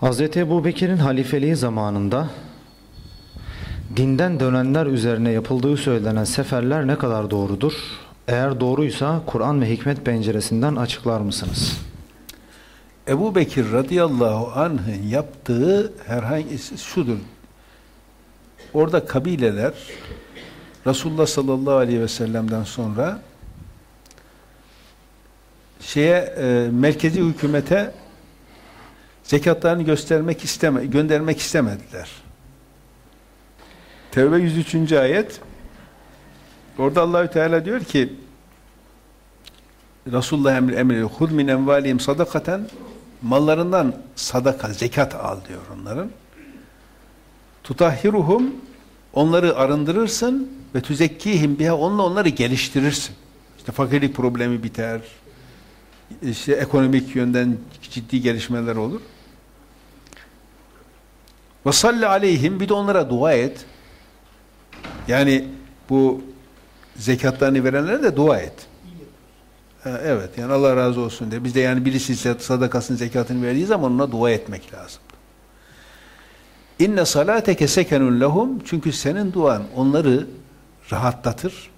Hz. Ebu Bekir'in halifeliği zamanında dinden dönenler üzerine yapıldığı söylenen seferler ne kadar doğrudur? Eğer doğruysa Kur'an ve hikmet penceresinden açıklar mısınız? Ebu Bekir radıyallahu anh'ın yaptığı herhangi şudur. Orada kabileler Resulullah sallallahu aleyhi ve sellem'den sonra şeye e, merkezi hükümete zekatlarını göstermek isteme, göndermek istemediler. Tevbe 103. ayet orada Allahü Teala diyor ki Resulullah emri emri hud min envalihim sadakaten mallarından sadaka, zekat al diyor onların. Tutahhiruhum onları arındırırsın ve tüzekkihim biha onunla onları geliştirirsin. İşte fakirlik problemi biter. İşte ekonomik yönden ciddi gelişmeler olur. Ve salli aleyhim bir de onlara dua et. Yani bu zekatlarını verenlere de dua et. Evet yani Allah razı olsun diye. Biz de yani birisi sadakasını zekatını verdiği zaman ona dua etmek lazım. İnne salateke sekenun lehum çünkü senin duan onları rahatlatır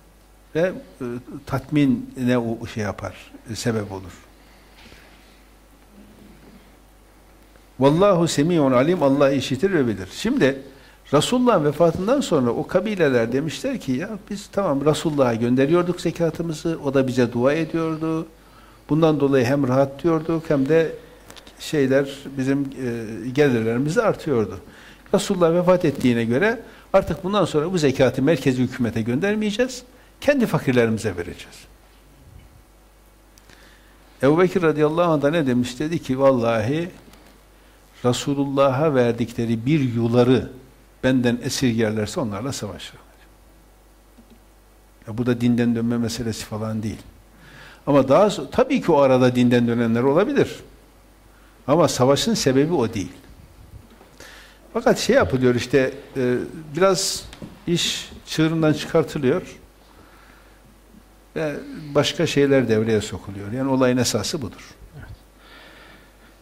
ve e, tatmine o şey yapar, e, sebep olur. Vallahu semi'un alim Allah işitir ve bilir. Şimdi Resulullah'ın vefatından sonra o kabileler demişler ki ya biz tamam Resulullah'a gönderiyorduk zekatımızı, o da bize dua ediyordu. Bundan dolayı hem rahat diyorduk hem de şeyler bizim e, gelirlerimiz artıyordu. Resulullah vefat ettiğine göre artık bundan sonra bu zekatı merkezi hükümete göndermeyeceğiz. Kendi fakirlerimize vereceğiz. Ebu Bekir radıyallahu anh da ne demiş? Dedi ki vallahi Resulullah'a verdikleri bir yuları benden esirgerlerse onlarla savaşırım. Ya bu da dinden dönme meselesi falan değil. Ama daha tabii ki o arada dinden dönenler olabilir. Ama savaşın sebebi o değil. Fakat şey yapılıyor işte e, biraz iş çığırından çıkartılıyor ve başka şeyler devreye sokuluyor. Yani olayın esası budur.